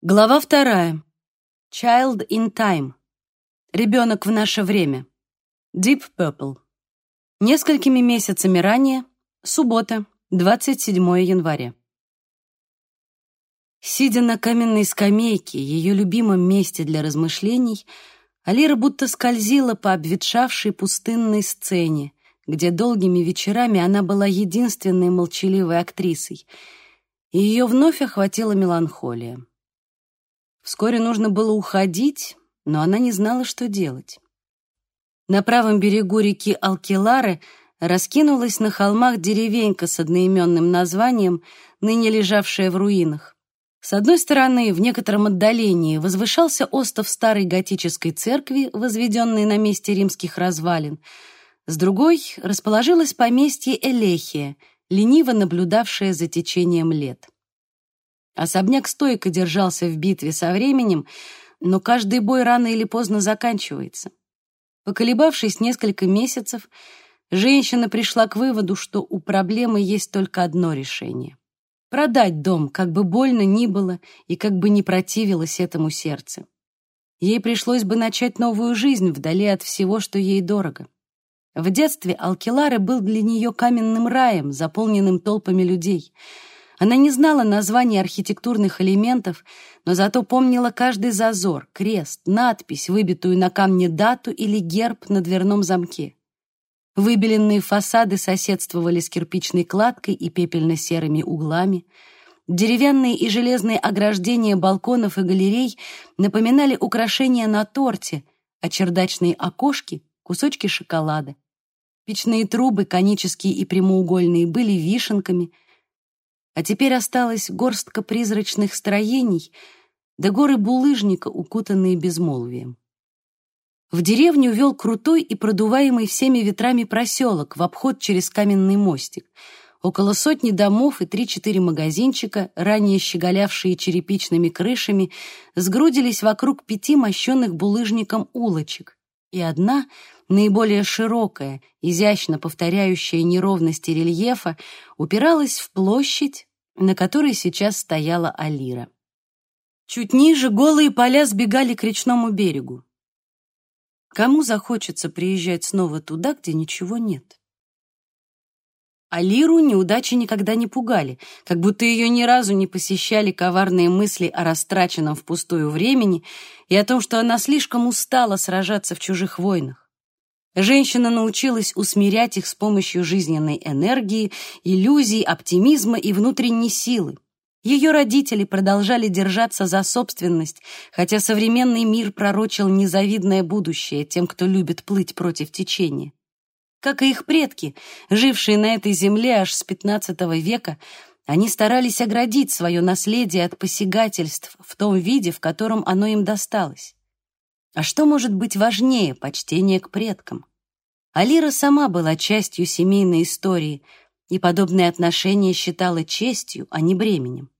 Глава вторая. Child in Time. Ребенок в наше время. Deep Purple. Несколькими месяцами ранее, суббота, 27 января. Сидя на каменной скамейке, ее любимом месте для размышлений, Алира будто скользила по обветшавшей пустынной сцене, где долгими вечерами она была единственной молчаливой актрисой, и ее вновь охватила меланхолия. Вскоре нужно было уходить, но она не знала, что делать. На правом берегу реки Алкилары раскинулась на холмах деревенька с одноименным названием, ныне лежавшая в руинах. С одной стороны, в некотором отдалении возвышался остов старой готической церкви, возведенной на месте римских развалин. С другой расположилось поместье Элехия, лениво наблюдавшее за течением лет. Особняк стойко держался в битве со временем, но каждый бой рано или поздно заканчивается. Поколебавшись несколько месяцев, женщина пришла к выводу, что у проблемы есть только одно решение — продать дом, как бы больно ни было и как бы не противилось этому сердце. Ей пришлось бы начать новую жизнь вдали от всего, что ей дорого. В детстве Алкелары был для нее каменным раем, заполненным толпами людей — она не знала названий архитектурных элементов, но зато помнила каждый зазор, крест, надпись, выбитую на камне дату или герб на дверном замке. Выбеленные фасады соседствовали с кирпичной кладкой и пепельно-серыми углами. Деревянные и железные ограждения балконов и галерей напоминали украшения на торте, а чердачные окошки — кусочки шоколада. Печные трубы, конические и прямоугольные, были вишенками — а теперь осталась горстка призрачных строений да горы булыжника, укутанные безмолвием. В деревню вел крутой и продуваемый всеми ветрами проселок в обход через каменный мостик. Около сотни домов и три-четыре магазинчика, ранее щеголявшие черепичными крышами, сгрудились вокруг пяти мощенных булыжником улочек. И одна, наиболее широкая, изящно повторяющая неровности рельефа, упиралась в площадь, на которой сейчас стояла Алира. Чуть ниже голые поля сбегали к речному берегу. Кому захочется приезжать снова туда, где ничего нет? Алиру неудачи никогда не пугали, как будто ее ни разу не посещали коварные мысли о растраченном впустую времени и о том, что она слишком устала сражаться в чужих войнах. Женщина научилась усмирять их с помощью жизненной энергии, иллюзий, оптимизма и внутренней силы. Ее родители продолжали держаться за собственность, хотя современный мир пророчил незавидное будущее тем, кто любит плыть против течения. Как и их предки, жившие на этой земле аж с XV века, они старались оградить свое наследие от посягательств в том виде, в котором оно им досталось. А что может быть важнее почтения к предкам? Алира сама была частью семейной истории, и подобные отношения считала честью, а не бременем.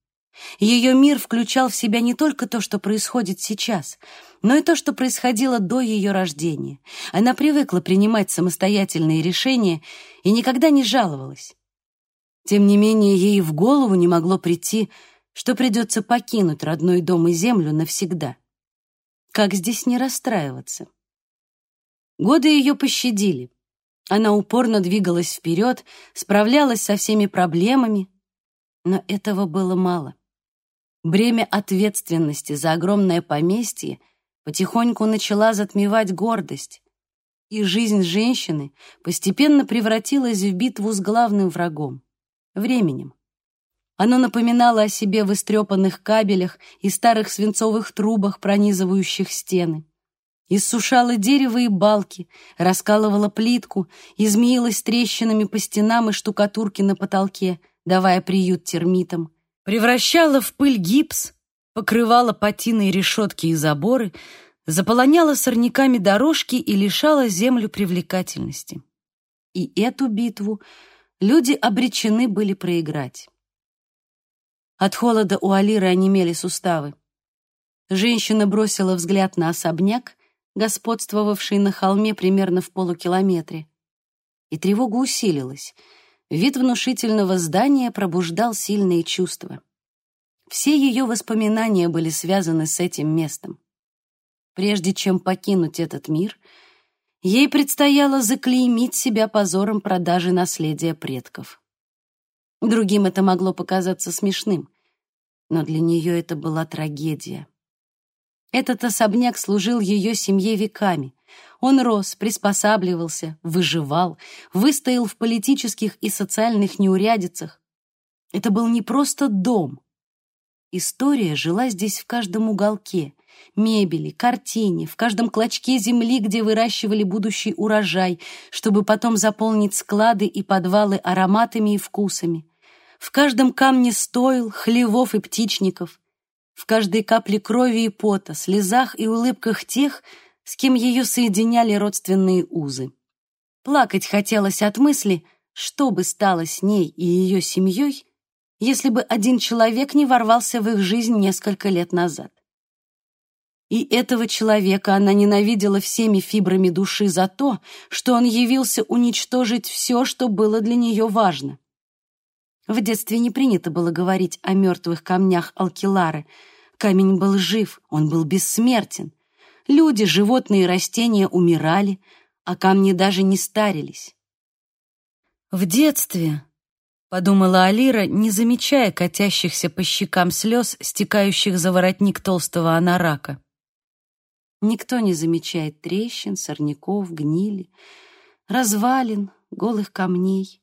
Ее мир включал в себя не только то, что происходит сейчас, но и то, что происходило до ее рождения. Она привыкла принимать самостоятельные решения и никогда не жаловалась. Тем не менее, ей в голову не могло прийти, что придется покинуть родной дом и землю навсегда. Как здесь не расстраиваться? Годы ее пощадили. Она упорно двигалась вперед, справлялась со всеми проблемами, но этого было мало. Бремя ответственности за огромное поместье потихоньку начала затмевать гордость, и жизнь женщины постепенно превратилась в битву с главным врагом — временем. Оно напоминало о себе в истрепанных кабелях и старых свинцовых трубах, пронизывающих стены. Иссушало дерево и балки, раскалывало плитку, измеилось трещинами по стенам и штукатурке на потолке, давая приют термитам. Превращало в пыль гипс, покрывало патиной решетки и заборы, заполоняло сорняками дорожки и лишало землю привлекательности. И эту битву люди обречены были проиграть. От холода у Алиры онемели суставы. Женщина бросила взгляд на особняк, господствовавший на холме примерно в полукилометре. И тревога усилилась. Вид внушительного здания пробуждал сильные чувства. Все ее воспоминания были связаны с этим местом. Прежде чем покинуть этот мир, ей предстояло заклеймить себя позором продажи наследия предков. Другим это могло показаться смешным, но для нее это была трагедия. Этот особняк служил ее семье веками. Он рос, приспосабливался, выживал, выстоял в политических и социальных неурядицах. Это был не просто дом. История жила здесь в каждом уголке, мебели, картине, в каждом клочке земли, где выращивали будущий урожай, чтобы потом заполнить склады и подвалы ароматами и вкусами. В каждом камне стоил, хлевов и птичников, в каждой капле крови и пота, слезах и улыбках тех, с кем ее соединяли родственные узы. Плакать хотелось от мысли, что бы стало с ней и ее семьей, если бы один человек не ворвался в их жизнь несколько лет назад. И этого человека она ненавидела всеми фибрами души за то, что он явился уничтожить все, что было для нее важно. В детстве не принято было говорить о мертвых камнях Алкилары. Камень был жив, он был бессмертен. Люди, животные и растения умирали, а камни даже не старились. В детстве, подумала Алира, не замечая катящихся по щекам слез, стекающих за воротник толстого анарака. Никто не замечает трещин, сорняков, гнили, развалин, голых камней.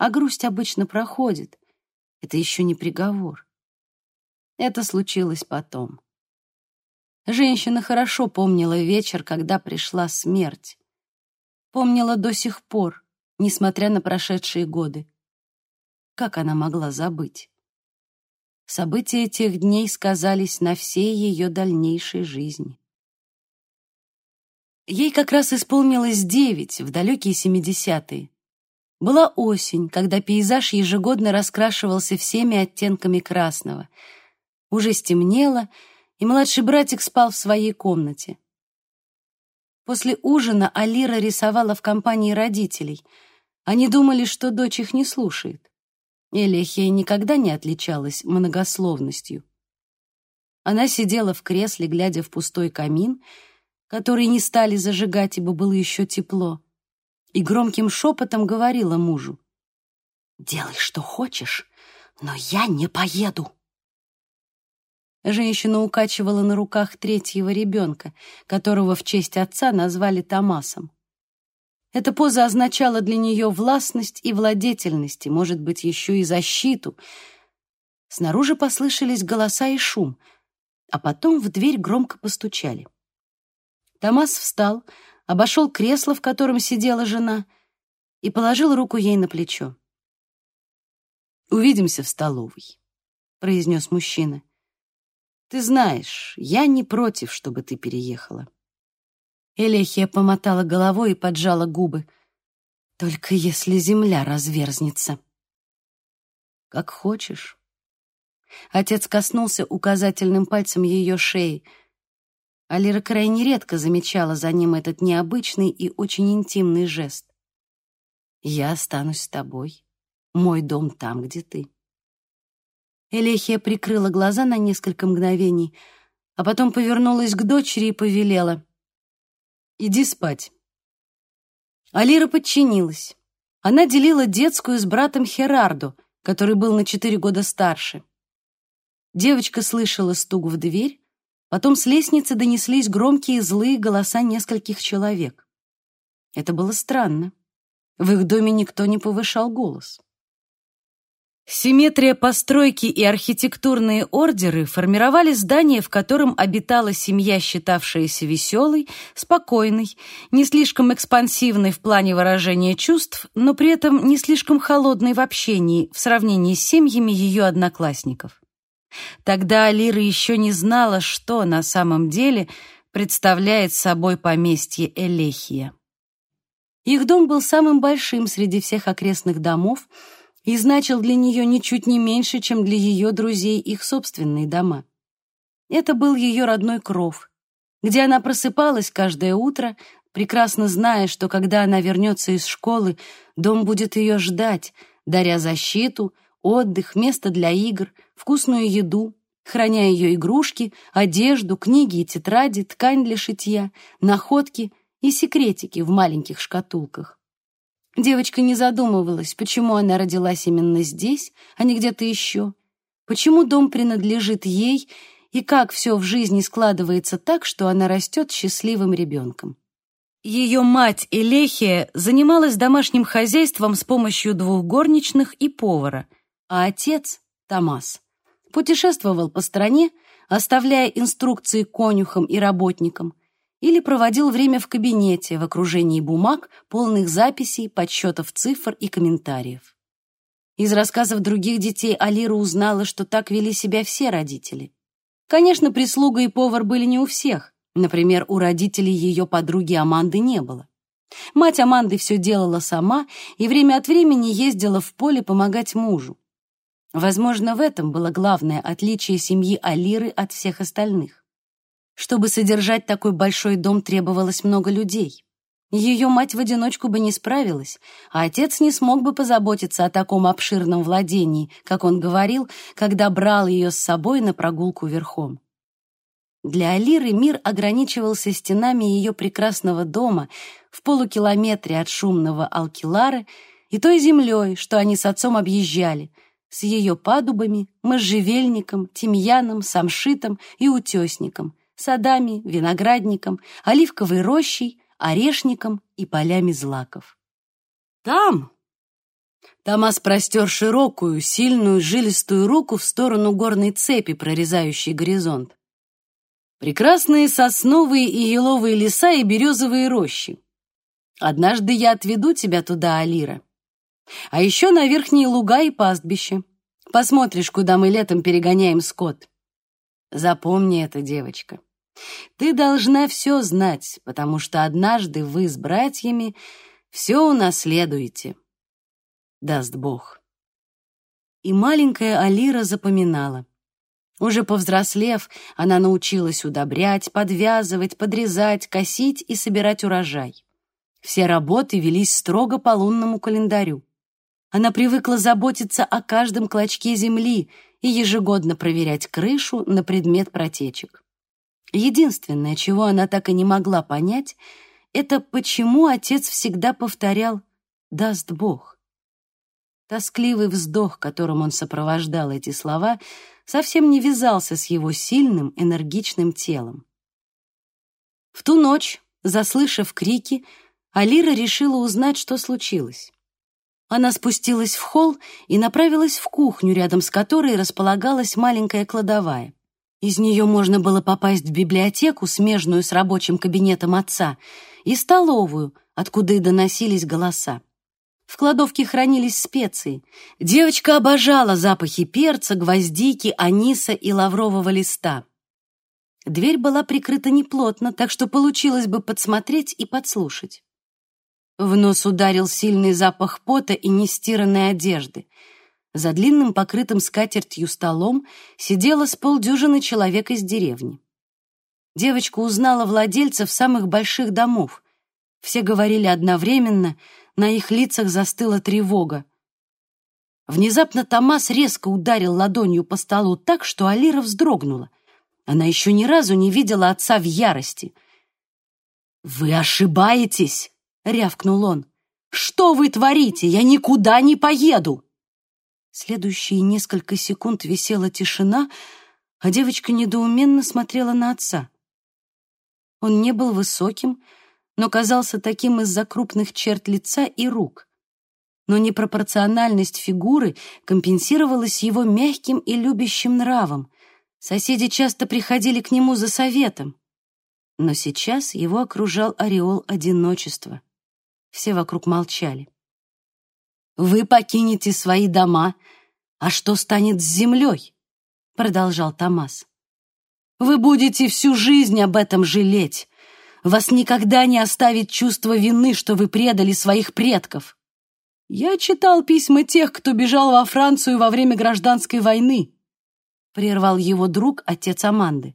А грусть обычно проходит. Это еще не приговор. Это случилось потом. Женщина хорошо помнила вечер, когда пришла смерть. Помнила до сих пор, несмотря на прошедшие годы. Как она могла забыть? События тех дней сказались на всей ее дальнейшей жизни. Ей как раз исполнилось девять в далекие семидесятые. Была осень, когда пейзаж ежегодно раскрашивался всеми оттенками красного. Уже стемнело, и младший братик спал в своей комнате. После ужина Алира рисовала в компании родителей. Они думали, что дочь их не слушает. Элехия никогда не отличалась многословностью. Она сидела в кресле, глядя в пустой камин, который не стали зажигать, ибо было еще тепло и громким шепотом говорила мужу. «Делай, что хочешь, но я не поеду». Женщина укачивала на руках третьего ребенка, которого в честь отца назвали Томасом. Эта поза означала для нее властность и владетельность, и, может быть, еще и защиту. Снаружи послышались голоса и шум, а потом в дверь громко постучали. Томас встал, обошел кресло, в котором сидела жена, и положил руку ей на плечо. «Увидимся в столовой», — произнес мужчина. «Ты знаешь, я не против, чтобы ты переехала». Элехия помотала головой и поджала губы. «Только если земля разверзнется». «Как хочешь». Отец коснулся указательным пальцем ее шеи — Алира крайне редко замечала за ним этот необычный и очень интимный жест. «Я останусь с тобой. Мой дом там, где ты». Элехия прикрыла глаза на несколько мгновений, а потом повернулась к дочери и повелела. «Иди спать». Алира подчинилась. Она делила детскую с братом Херардо, который был на четыре года старше. Девочка слышала стук в дверь, Потом с лестницы донеслись громкие злые голоса нескольких человек. Это было странно. В их доме никто не повышал голос. Симметрия постройки и архитектурные ордеры формировали здание, в котором обитала семья, считавшаяся веселой, спокойной, не слишком экспансивной в плане выражения чувств, но при этом не слишком холодной в общении в сравнении с семьями ее одноклассников. Тогда Алира еще не знала, что на самом деле представляет собой поместье Элехия. Их дом был самым большим среди всех окрестных домов и значил для нее ничуть не меньше, чем для ее друзей их собственные дома. Это был ее родной кров, где она просыпалась каждое утро, прекрасно зная, что когда она вернется из школы, дом будет ее ждать, даря защиту, отдых, место для игр, вкусную еду, храня ее игрушки, одежду, книги и тетради, ткань для шитья, находки и секретики в маленьких шкатулках. Девочка не задумывалась, почему она родилась именно здесь, а не где-то еще, почему дом принадлежит ей и как все в жизни складывается так, что она растет счастливым ребенком. Ее мать Элехия занималась домашним хозяйством с помощью двух горничных и повара, а отец, Томас, путешествовал по стране, оставляя инструкции конюхам и работникам, или проводил время в кабинете в окружении бумаг, полных записей, подсчетов цифр и комментариев. Из рассказов других детей Алира узнала, что так вели себя все родители. Конечно, прислуга и повар были не у всех. Например, у родителей ее подруги Аманды не было. Мать Аманды все делала сама и время от времени ездила в поле помогать мужу. Возможно, в этом было главное отличие семьи Алиры от всех остальных. Чтобы содержать такой большой дом, требовалось много людей. Ее мать в одиночку бы не справилась, а отец не смог бы позаботиться о таком обширном владении, как он говорил, когда брал ее с собой на прогулку верхом. Для Алиры мир ограничивался стенами ее прекрасного дома в полукилометре от шумного Алкилары и той землей, что они с отцом объезжали, с ее падубами, можжевельником, тимьяном, самшитом и утесником, садами, виноградником, оливковой рощей, орешником и полями злаков. Там Томас простер широкую, сильную, жилистую руку в сторону горной цепи, прорезающей горизонт. Прекрасные сосновые и еловые леса и березовые рощи. Однажды я отведу тебя туда, Алира. А еще на верхние луга и пастбища. Посмотришь, куда мы летом перегоняем скот. Запомни это, девочка. Ты должна все знать, потому что однажды вы с братьями все унаследуете. Даст Бог. И маленькая Алира запоминала. Уже повзрослев, она научилась удобрять, подвязывать, подрезать, косить и собирать урожай. Все работы велись строго по лунному календарю. Она привыкла заботиться о каждом клочке земли и ежегодно проверять крышу на предмет протечек. Единственное, чего она так и не могла понять, это почему отец всегда повторял «даст Бог». Тоскливый вздох, которым он сопровождал эти слова, совсем не вязался с его сильным, энергичным телом. В ту ночь, заслышав крики, Алира решила узнать, что случилось. Она спустилась в холл и направилась в кухню, рядом с которой располагалась маленькая кладовая. Из нее можно было попасть в библиотеку, смежную с рабочим кабинетом отца, и столовую, откуда и доносились голоса. В кладовке хранились специи. Девочка обожала запахи перца, гвоздики, аниса и лаврового листа. Дверь была прикрыта неплотно, так что получилось бы подсмотреть и подслушать. В нос ударил сильный запах пота и нестиранной одежды — за длинным покрытым скатертью столом сидело с полдюжины человек из деревни. Девочка узнала владельцев самых больших домов. Все говорили одновременно, на их лицах застыла тревога. Внезапно Томас резко ударил ладонью по столу так, что Алира вздрогнула. Она еще ни разу не видела отца в ярости. «Вы ошибаетесь!» — рявкнул он. «Что вы творите? Я никуда не поеду!» Следующие несколько секунд висела тишина, а девочка недоуменно смотрела на отца. Он не был высоким, но казался таким из-за крупных черт лица и рук. Но непропорциональность фигуры компенсировалась его мягким и любящим нравом. Соседи часто приходили к нему за советом. Но сейчас его окружал ореол одиночества. Все вокруг молчали. Вы покинете свои дома, а что станет с землей? Продолжал Томас. Вы будете всю жизнь об этом жалеть. Вас никогда не оставит чувство вины, что вы предали своих предков. Я читал письма тех, кто бежал во Францию во время гражданской войны. Прервал его друг, отец Аманды.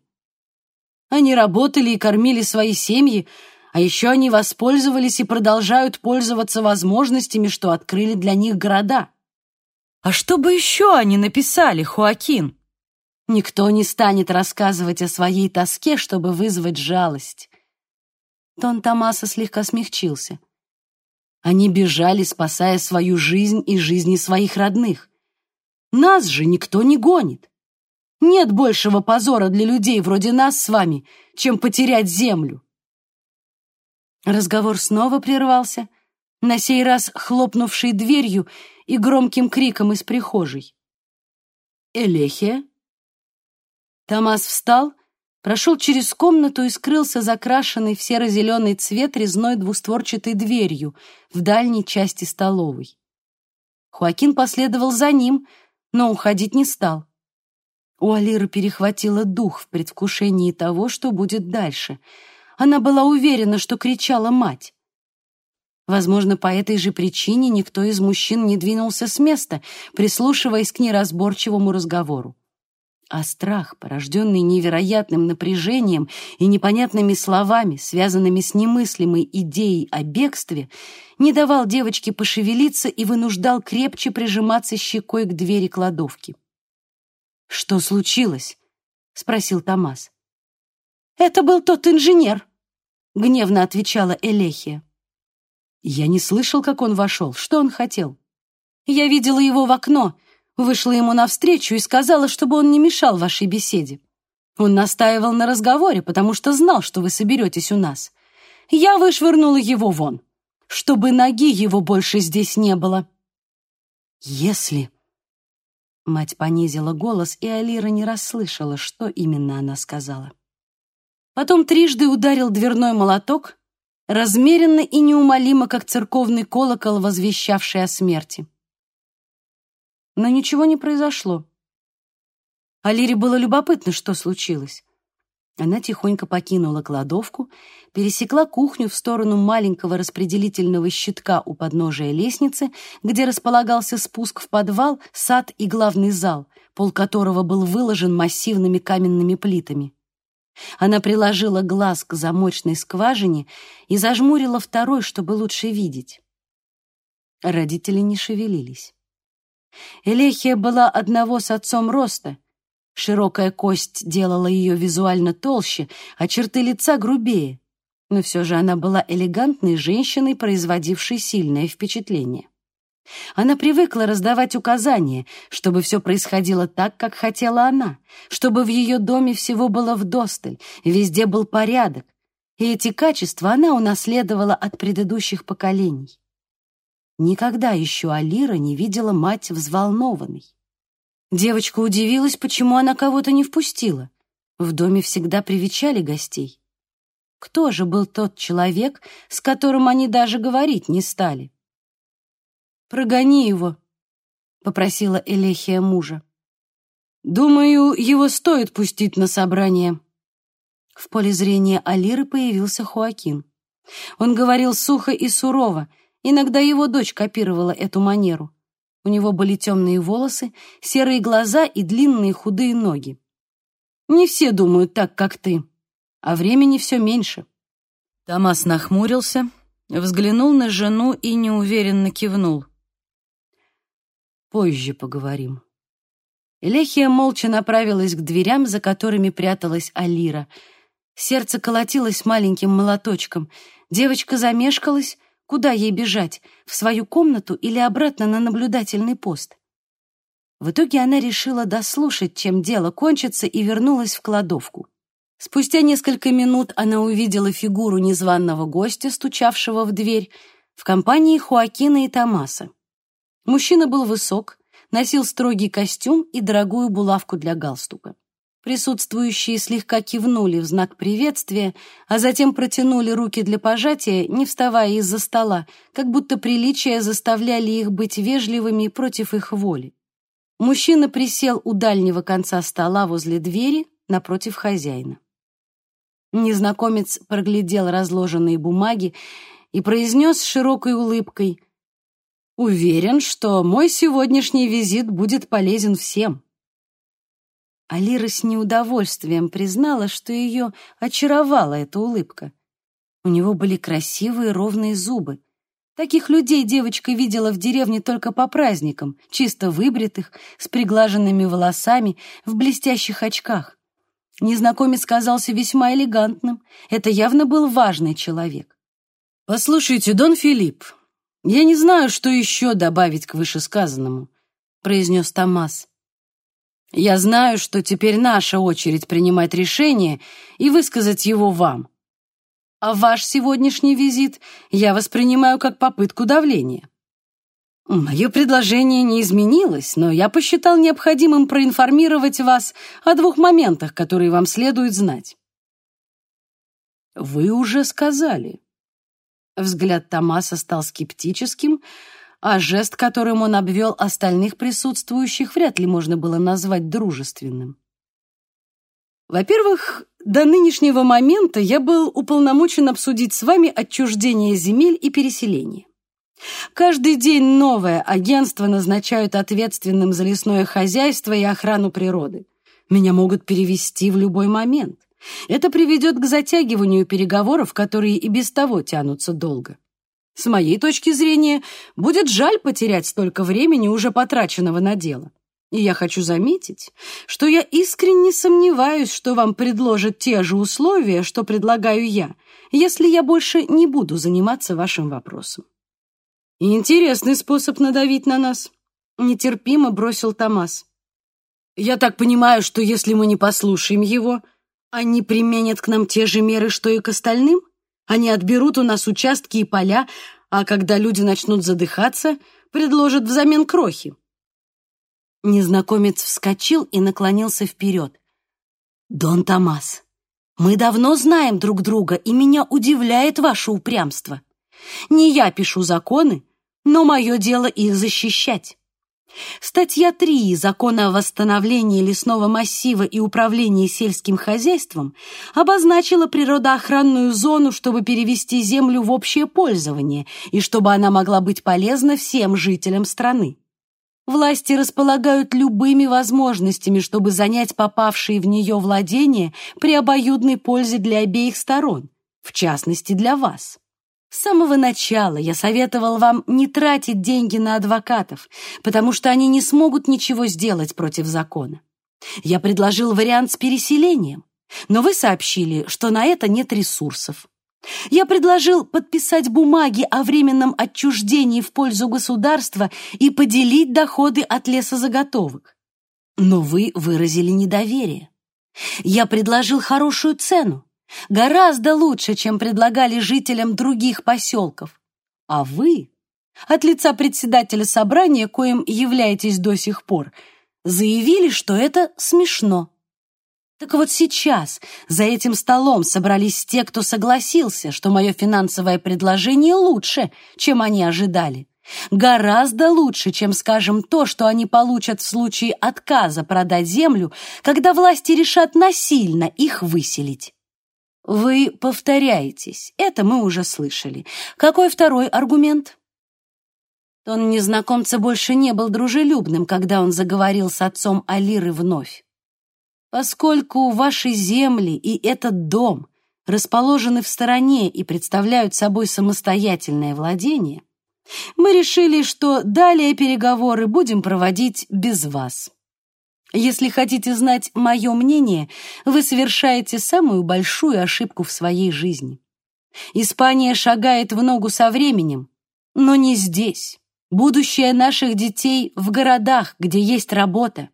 Они работали и кормили свои семьи, а еще они воспользовались и продолжают пользоваться возможностями, что открыли для них города. А что бы еще они написали, Хуакин? Никто не станет рассказывать о своей тоске, чтобы вызвать жалость. Тон Томаса слегка смягчился. Они бежали, спасая свою жизнь и жизни своих родных. Нас же никто не гонит. Нет большего позора для людей вроде нас с вами, чем потерять землю. Разговор снова прервался, на сей раз хлопнувшей дверью и громким криком из прихожей. «Элехия?» Томас встал, прошел через комнату и скрылся закрашенной в серо-зеленый цвет резной двустворчатой дверью в дальней части столовой. Хуакин последовал за ним, но уходить не стал. У Алиры перехватило дух в предвкушении того, что будет дальше. Она была уверена, что кричала мать. Возможно, по этой же причине никто из мужчин не двинулся с места, прислушиваясь к неразборчивому разговору. А страх, порожденный невероятным напряжением и непонятными словами, связанными с немыслимой идеей о бегстве, не давал девочке пошевелиться и вынуждал крепче прижиматься щекой к двери кладовки. «Что случилось?» — спросил Томас. «Это был тот инженер», — гневно отвечала Элехия. Я не слышал, как он вошел. Что он хотел? Я видела его в окно, вышла ему навстречу и сказала, чтобы он не мешал вашей беседе. Он настаивал на разговоре, потому что знал, что вы соберетесь у нас. Я вышвырнула его вон, чтобы ноги его больше здесь не было. Если... Мать понизила голос, и Алира не расслышала, что именно она сказала. Потом трижды ударил дверной молоток, размеренно и неумолимо, как церковный колокол, возвещавший о смерти. Но ничего не произошло. Алире было любопытно, что случилось. Она тихонько покинула кладовку, пересекла кухню в сторону маленького распределительного щитка у подножия лестницы, где располагался спуск в подвал, сад и главный зал, пол которого был выложен массивными каменными плитами. Она приложила глаз к замочной скважине и зажмурила второй, чтобы лучше видеть. Родители не шевелились. Элехия была одного с отцом роста. Широкая кость делала ее визуально толще, а черты лица грубее. Но все же она была элегантной женщиной, производившей сильное впечатление. Она привыкла раздавать указания, чтобы все происходило так, как хотела она, чтобы в ее доме всего было вдосталь, везде был порядок, и эти качества она унаследовала от предыдущих поколений. Никогда еще Алира не видела мать взволнованной. Девочка удивилась, почему она кого-то не впустила. В доме всегда привечали гостей. Кто же был тот человек, с которым они даже говорить не стали? «Прогони его», — попросила Элехия мужа. «Думаю, его стоит пустить на собрание». В поле зрения Алиры появился Хуакин. Он говорил сухо и сурово, иногда его дочь копировала эту манеру. У него были темные волосы, серые глаза и длинные худые ноги. «Не все думают так, как ты, а времени все меньше». Томас нахмурился, взглянул на жену и неуверенно кивнул. Позже поговорим. Элехия молча направилась к дверям, за которыми пряталась Алира. Сердце колотилось маленьким молоточком. Девочка замешкалась. Куда ей бежать? В свою комнату или обратно на наблюдательный пост? В итоге она решила дослушать, чем дело кончится, и вернулась в кладовку. Спустя несколько минут она увидела фигуру незваного гостя, стучавшего в дверь, в компании Хуакина и Томаса. Мужчина был высок, носил строгий костюм и дорогую булавку для галстука. Присутствующие слегка кивнули в знак приветствия, а затем протянули руки для пожатия, не вставая из-за стола, как будто приличия заставляли их быть вежливыми против их воли. Мужчина присел у дальнего конца стола возле двери напротив хозяина. Незнакомец проглядел разложенные бумаги и произнес широкой улыбкой Уверен, что мой сегодняшний визит будет полезен всем. Алира с неудовольствием признала, что ее очаровала эта улыбка. У него были красивые ровные зубы. Таких людей девочка видела в деревне только по праздникам, чисто выбритых, с приглаженными волосами, в блестящих очках. Незнакомец казался весьма элегантным. Это явно был важный человек. «Послушайте, Дон Филипп, я не знаю, что еще добавить к вышесказанному», — произнес Томас. «Я знаю, что теперь наша очередь принимать решение и высказать его вам. А ваш сегодняшний визит я воспринимаю как попытку давления. Мое предложение не изменилось, но я посчитал необходимым проинформировать вас о двух моментах, которые вам следует знать. Вы уже сказали. Взгляд Томаса стал скептическим, а жест, которым он обвел остальных присутствующих, вряд ли можно было назвать дружественным. Во-первых, до нынешнего момента я был уполномочен обсудить с вами отчуждение земель и переселение. Каждый день новое агентство назначают ответственным за лесное хозяйство и охрану природы. Меня могут перевести в любой момент. Это приведет к затягиванию переговоров, которые и без того тянутся долго. С моей точки зрения, будет жаль потерять столько времени, уже потраченного на дело. И я хочу заметить, что я искренне сомневаюсь, что вам предложат те же условия, что предлагаю я, если я больше не буду заниматься вашим вопросом. Интересный способ надавить на нас, нетерпимо бросил Томас. Я так понимаю, что если мы не послушаем его, они применят к нам те же меры, что и к остальным? Они отберут у нас участки и поля, а когда люди начнут задыхаться, предложат взамен крохи. Незнакомец вскочил и наклонился вперед. «Дон Томас, мы давно знаем друг друга, и меня удивляет ваше упрямство. Не я пишу законы, но мое дело их защищать. Статья 3 Закона о восстановлении лесного массива и управлении сельским хозяйством обозначила природоохранную зону, чтобы перевести землю в общее пользование и чтобы она могла быть полезна всем жителям страны. Власти располагают любыми возможностями, чтобы занять попавшие в нее владения при обоюдной пользе для обеих сторон, в частности для вас. С самого начала я советовал вам не тратить деньги на адвокатов, потому что они не смогут ничего сделать против закона. Я предложил вариант с переселением, но вы сообщили, что на это нет ресурсов. Я предложил подписать бумаги о временном отчуждении в пользу государства и поделить доходы от лесозаготовок. Но вы выразили недоверие. Я предложил хорошую цену, гораздо лучше, чем предлагали жителям других поселков. А вы, от лица председателя собрания, коим являетесь до сих пор, заявили, что это смешно. Так вот сейчас за этим столом собрались те, кто согласился, что мое финансовое предложение лучше, чем они ожидали. Гораздо лучше, чем, скажем, то, что они получат в случае отказа продать землю, когда власти решат насильно их выселить. Вы повторяетесь, это мы уже слышали. Какой второй аргумент? Тон незнакомца больше не был дружелюбным, когда он заговорил с отцом Алиры вновь. Поскольку ваши земли и этот дом расположены в стороне и представляют собой самостоятельное владение, мы решили, что далее переговоры будем проводить без вас. Если хотите знать мое мнение, вы совершаете самую большую ошибку в своей жизни. Испания шагает в ногу со временем, но не здесь. Будущее наших детей в городах, где есть работа.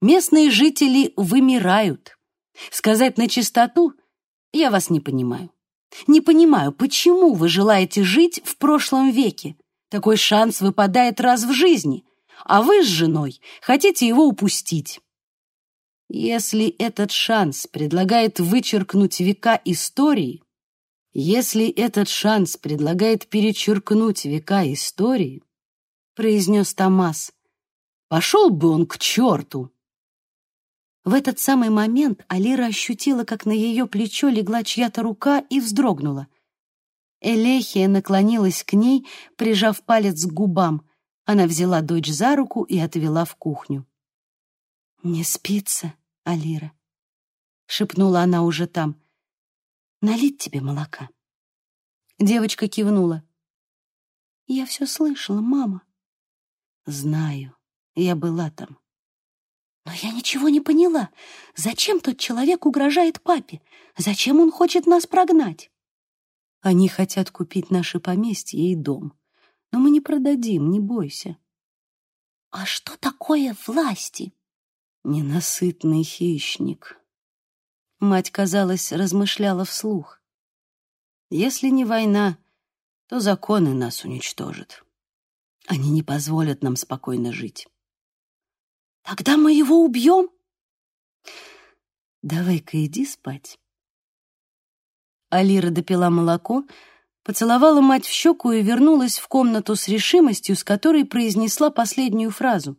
Местные жители вымирают. Сказать на чистоту, я вас не понимаю. Не понимаю, почему вы желаете жить в прошлом веке. Такой шанс выпадает раз в жизни, а вы с женой хотите его упустить. Если этот шанс предлагает вычеркнуть века истории, если этот шанс предлагает перечеркнуть века истории, произнес Томас, пошел бы он к черту. В этот самый момент Алира ощутила, как на ее плечо легла чья-то рука и вздрогнула. Элехия наклонилась к ней, прижав палец к губам. Она взяла дочь за руку и отвела в кухню. «Не спится, Алира», — шепнула она уже там. «Налить тебе молока». Девочка кивнула. Я все слышала, мама. Знаю, я была там. Но я ничего не поняла. Зачем тот человек угрожает папе? Зачем он хочет нас прогнать? Они хотят купить наше поместье и дом. Но мы не продадим, не бойся. А что такое власти? Ненасытный хищник. Мать, казалось, размышляла вслух. Если не война, то законы нас уничтожат. Они не позволят нам спокойно жить. Тогда мы его убьем? Давай-ка иди спать. Алира допила молоко, поцеловала мать в щеку и вернулась в комнату с решимостью, с которой произнесла последнюю фразу.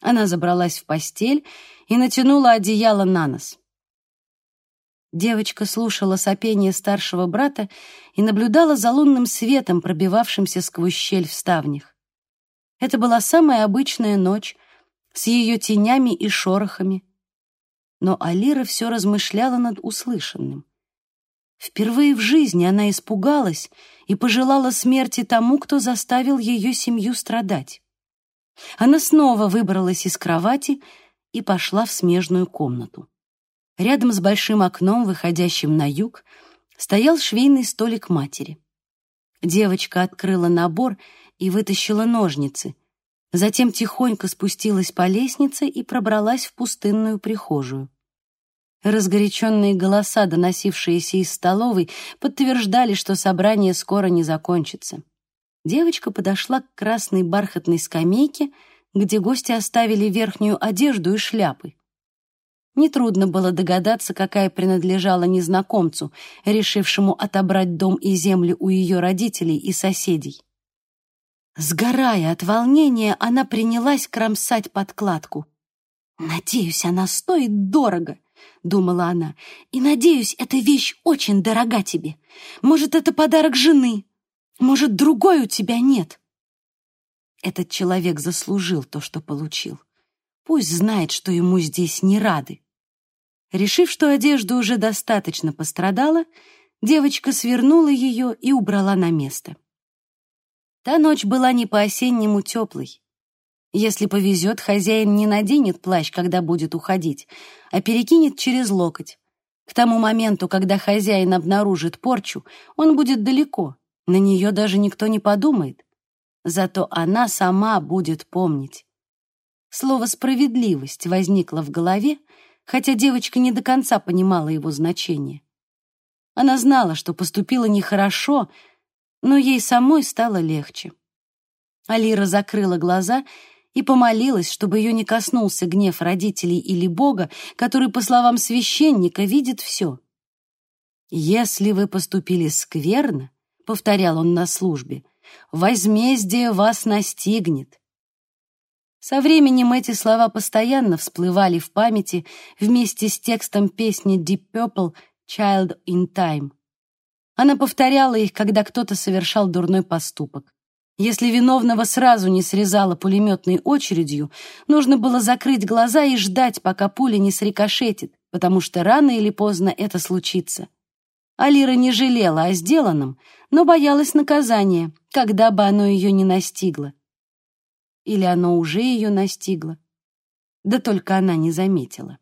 Она забралась в постель и натянула одеяло на нос. Девочка слушала сопение старшего брата и наблюдала за лунным светом, пробивавшимся сквозь щель в ставнях. Это была самая обычная ночь, с ее тенями и шорохами. Но Алира все размышляла над услышанным. Впервые в жизни она испугалась и пожелала смерти тому, кто заставил ее семью страдать. Она снова выбралась из кровати и пошла в смежную комнату. Рядом с большим окном, выходящим на юг, стоял швейный столик матери. Девочка открыла набор и вытащила ножницы — Затем тихонько спустилась по лестнице и пробралась в пустынную прихожую. Разгоряченные голоса, доносившиеся из столовой, подтверждали, что собрание скоро не закончится. Девочка подошла к красной бархатной скамейке, где гости оставили верхнюю одежду и шляпы. Нетрудно было догадаться, какая принадлежала незнакомцу, решившему отобрать дом и землю у ее родителей и соседей. Сгорая от волнения, она принялась кромсать подкладку. «Надеюсь, она стоит дорого», — думала она. «И надеюсь, эта вещь очень дорога тебе. Может, это подарок жены. Может, другой у тебя нет». Этот человек заслужил то, что получил. Пусть знает, что ему здесь не рады. Решив, что одежда уже достаточно пострадала, девочка свернула ее и убрала на место. Та ночь была не по-осеннему теплой. Если повезет, хозяин не наденет плащ, когда будет уходить, а перекинет через локоть. К тому моменту, когда хозяин обнаружит порчу, он будет далеко, на нее даже никто не подумает. Зато она сама будет помнить. Слово «справедливость» возникло в голове, хотя девочка не до конца понимала его значение. Она знала, что поступила нехорошо, но ей самой стало легче. Алира закрыла глаза и помолилась, чтобы ее не коснулся гнев родителей или Бога, который, по словам священника, видит все. «Если вы поступили скверно», — повторял он на службе, — «возмездие вас настигнет». Со временем эти слова постоянно всплывали в памяти вместе с текстом песни Deep Purple «Child in Time». Она повторяла их, когда кто-то совершал дурной поступок. Если виновного сразу не срезала пулеметной очередью, нужно было закрыть глаза и ждать, пока пуля не срикошетит, потому что рано или поздно это случится. Алира не жалела о сделанном, но боялась наказания, когда бы оно ее не настигло. Или оно уже ее настигло. Да только она не заметила.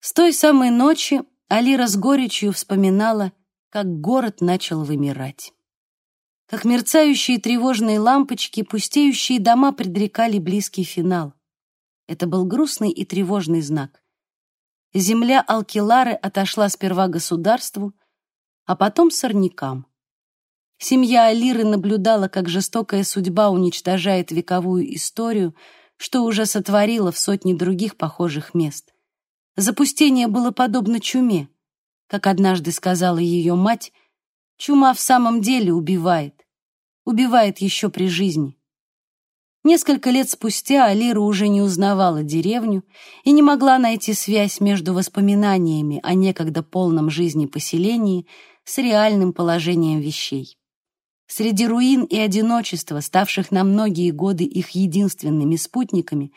С той самой ночи Алира с горечью вспоминала, как город начал вымирать. Как мерцающие тревожные лампочки, пустеющие дома предрекали близкий финал. Это был грустный и тревожный знак. Земля Алкилары отошла сперва государству, а потом сорнякам. Семья Алиры наблюдала, как жестокая судьба уничтожает вековую историю, что уже сотворила в сотни других похожих мест. Запустение было подобно чуме. Как однажды сказала ее мать, чума в самом деле убивает. Убивает еще при жизни. Несколько лет спустя Алира уже не узнавала деревню и не могла найти связь между воспоминаниями о некогда полном жизни поселении с реальным положением вещей. Среди руин и одиночества, ставших на многие годы их единственными спутниками,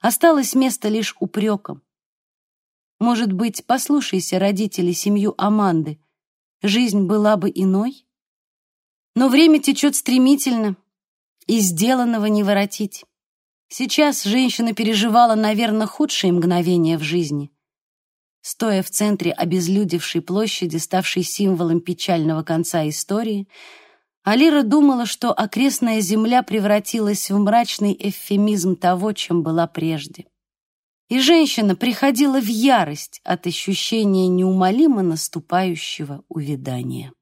осталось место лишь упрекам, может быть, послушайся родителей семью Аманды, жизнь была бы иной? Но время течет стремительно, и сделанного не воротить. Сейчас женщина переживала, наверное, худшие мгновения в жизни. Стоя в центре обезлюдевшей площади, ставшей символом печального конца истории, Алира думала, что окрестная земля превратилась в мрачный эвфемизм того, чем была прежде. И женщина приходила в ярость от ощущения неумолимо наступающего увядания.